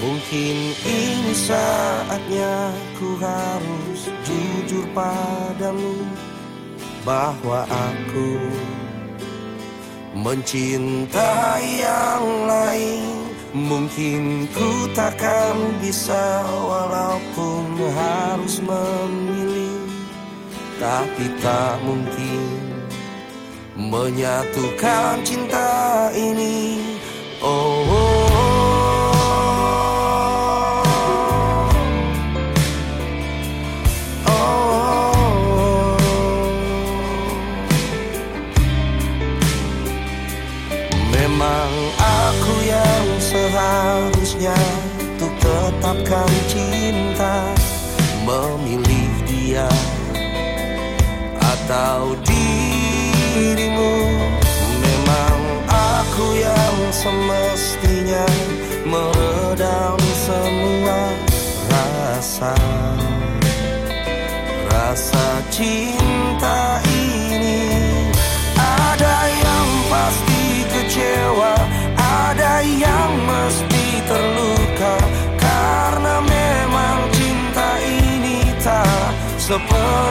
Mungkin ini saatnya ku harus jujur padamu Bahwa aku mencintai yang lain. Mungkin ku takkan bisa walaupun harus memilih Tapi tak mungkin menyatukan cinta ini. seharusnya tetapkan cinta Memilih dia Atau dirimu. Memang aku yang semestinya Meredam semua rasa Rasa cinta sopa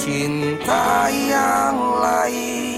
mencintai yang lain.